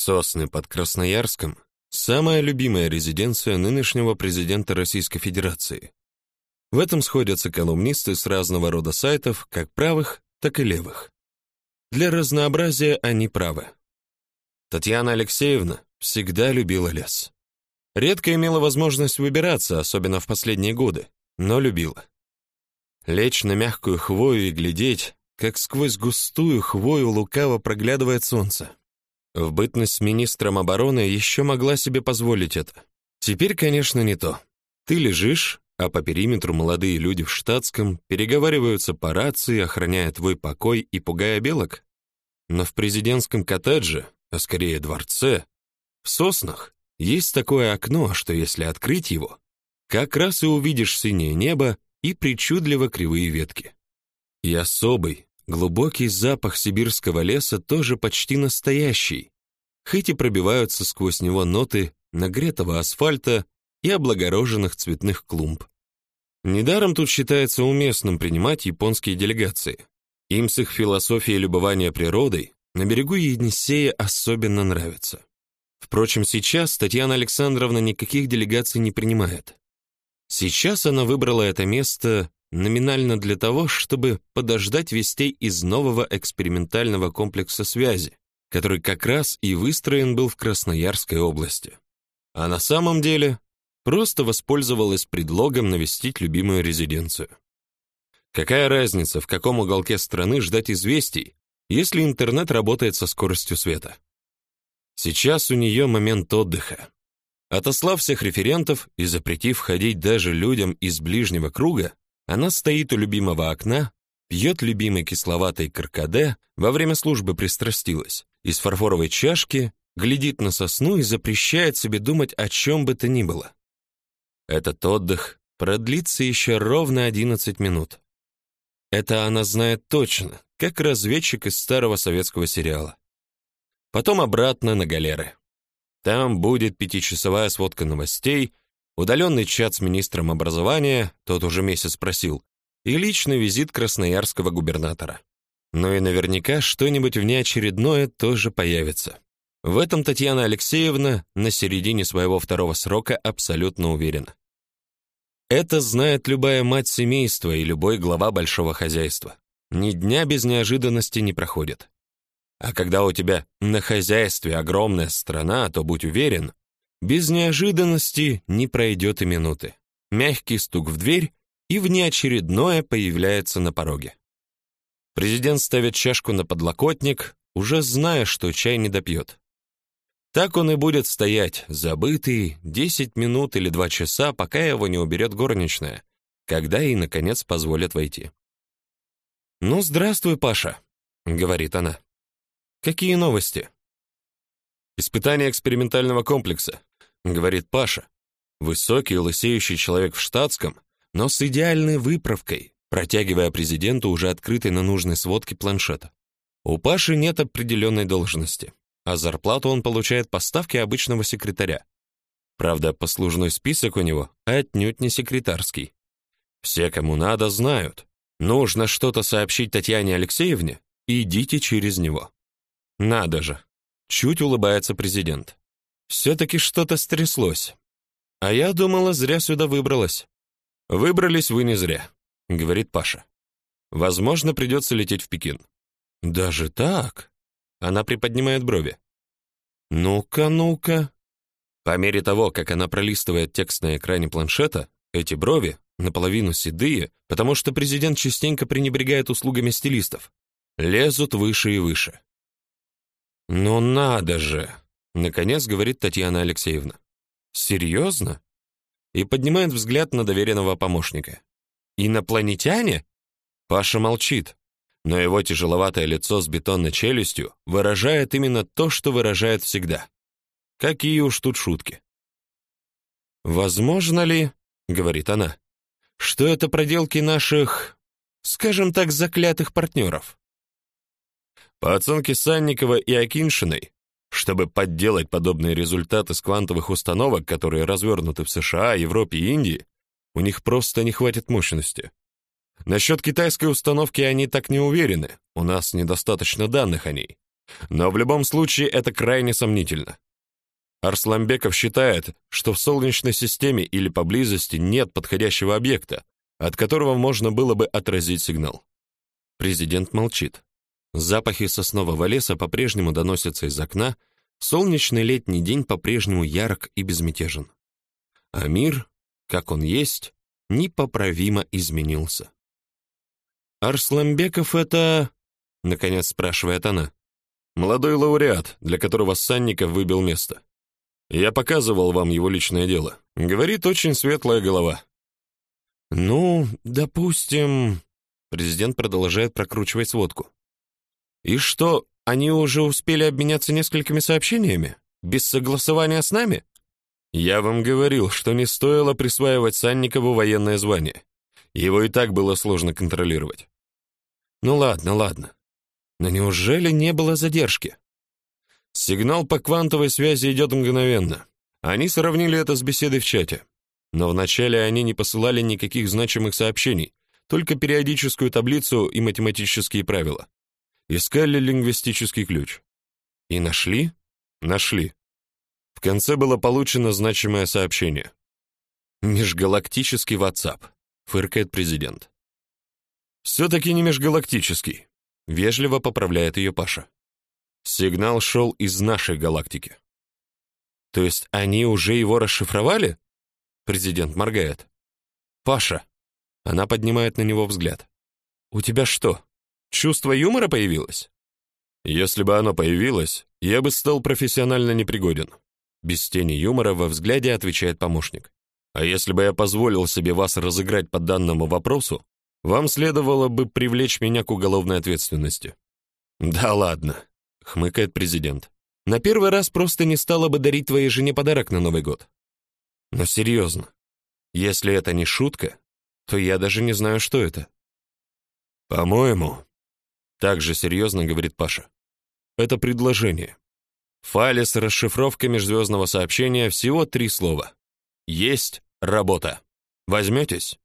Сосны под Красноярском самая любимая резиденция нынешнего президента Российской Федерации. В этом сходятся колумнисты с разного рода сайтов, как правых, так и левых. Для разнообразия они правы. Татьяна Алексеевна всегда любила лес. Редко имела возможность выбираться, особенно в последние годы, но любила. Лечь на мягкую хвою и глядеть, как сквозь густую хвою лукаво проглядывает солнце. В бытность министром обороны еще могла себе позволить это. Теперь, конечно, не то. Ты лежишь, а по периметру молодые люди в штатском переговариваются по рации, охраняя твой покой и пугая белок. Но в президентском коттедже, а скорее дворце, в соснах, есть такое окно, что если открыть его, как раз и увидишь синее небо и причудливо кривые ветки. И особый, Глубокий запах сибирского леса тоже почти настоящий, хоть и пробиваются сквозь него ноты нагретого асфальта и облагороженных цветных клумб. Недаром тут считается уместным принимать японские делегации. Им с их философией любования природой на берегу Енисея особенно нравится. Впрочем, сейчас Татьяна Александровна никаких делегаций не принимает. Сейчас она выбрала это место номинально для того, чтобы подождать вестей из нового экспериментального комплекса связи, который как раз и выстроен был в Красноярской области. А на самом деле просто воспользовалась предлогом навестить любимую резиденцию. Какая разница, в каком уголке страны ждать известий, если интернет работает со скоростью света? Сейчас у нее момент отдыха. Отослав всех референтов и запретив ходить даже людям из ближнего круга, она стоит у любимого окна, пьет любимый кисловатый каркаде, во время службы пристрастилась, из фарфоровой чашки, глядит на сосну и запрещает себе думать о чем бы то ни было. Этот отдых продлится еще ровно 11 минут. Это она знает точно, как разведчик из старого советского сериала. Потом обратно на галеры. Там будет пятичасовая сводка новостей, удаленный чат с министром образования, тот уже месяц просил, и личный визит красноярского губернатора. Ну и наверняка что-нибудь внеочередное тоже появится. В этом Татьяна Алексеевна на середине своего второго срока абсолютно уверена. Это знает любая мать семейства и любой глава большого хозяйства. Ни дня без неожиданности не проходит. А когда у тебя на хозяйстве огромная страна, то будь уверен, без неожиданности не пройдет и минуты. Мягкий стук в дверь, и внеочередное появляется на пороге. Президент ставит чашку на подлокотник, уже зная, что чай не допьет. Так он и будет стоять, забытый, 10 минут или 2 часа, пока его не уберет горничная, когда ей, наконец, позволят войти. «Ну, здравствуй, Паша», — говорит она. «Какие новости?» «Испытание экспериментального комплекса говорит Паша. Высокий, лысеющий человек в штатском, но с идеальной выправкой, протягивая президенту уже открытый на нужной сводке планшет. У Паши нет определенной должности, а зарплату он получает по ставке обычного секретаря. Правда, послужной список у него отнюдь не секретарский. Все, кому надо, знают. Нужно что-то сообщить Татьяне Алексеевне, идите через него. Надо же. Чуть улыбается президент. Все-таки что-то стряслось. А я думала, зря сюда выбралась. Выбрались вы не зря, говорит Паша. Возможно, придется лететь в Пекин. Даже так? Она приподнимает брови. Ну-ка, ну-ка. По мере того, как она пролистывает текст на экране планшета, эти брови наполовину седые, потому что президент частенько пренебрегает услугами стилистов, лезут выше и выше. Ну надо же, Наконец говорит Татьяна Алексеевна. «Серьезно?» И поднимает взгляд на доверенного помощника. «Инопланетяне?» Паша молчит, но его тяжеловатое лицо с бетонной челюстью выражает именно то, что выражает всегда. Какие уж тут шутки. «Возможно ли, — говорит она, — что это проделки наших, скажем так, заклятых партнеров?» По оценке Санникова и Акиншиной, чтобы подделать подобные результаты с квантовых установок, которые развернуты в США, Европе и Индии, у них просто не хватит мощности. Насчет китайской установки они так не уверены, у нас недостаточно данных о ней. Но в любом случае это крайне сомнительно. Арсламбеков считает, что в Солнечной системе или поблизости нет подходящего объекта, от которого можно было бы отразить сигнал. Президент молчит. Запахи соснового леса по-прежнему доносятся из окна, солнечный летний день по-прежнему ярок и безмятежен. А мир, как он есть, непоправимо изменился. Арсламбеков это, наконец спрашивает она. Молодой лауреат, для которого Санников выбил место. Я показывал вам его личное дело. Говорит, очень светлая голова. Ну, допустим, президент продолжает прокручивать сводку. И что, они уже успели обменяться несколькими сообщениями без согласования с нами? Я вам говорил, что не стоило присваивать Санникову военное звание. Его и так было сложно контролировать. Ну ладно, ладно. Но неужели не было задержки? Сигнал по квантовой связи идет мгновенно. Они сравнили это с беседой в чате. Но вначале они не посылали никаких значимых сообщений, только периодическую таблицу и математические правила. Искали лингвистический ключ. И нашли? Нашли. В конце было получено значимое сообщение. «Межгалактический WhatsApp», — фыркает президент. «Все-таки не межгалактический», — вежливо поправляет ее Паша. Сигнал шел из нашей галактики. То есть они уже его расшифровали? Президент моргает. Паша. Она поднимает на него взгляд. У тебя что, чувство юмора появилось? Если бы оно появилось, я бы стал профессионально непригоден. Без тени юмора во взгляде отвечает помощник. А если бы я позволил себе вас разыграть по данному вопросу, вам следовало бы привлечь меня к уголовной ответственности. Да ладно, хмыкает президент. На первый раз просто не стала бы дарить твоей жене подарок на Новый год. Но серьезно, если это не шутка, то я даже не знаю, что это. По-моему, так же серьезно говорит Паша. Это предложение. В файле с расшифровкой межзвездного сообщения всего три слова. Есть работа. Возьметесь?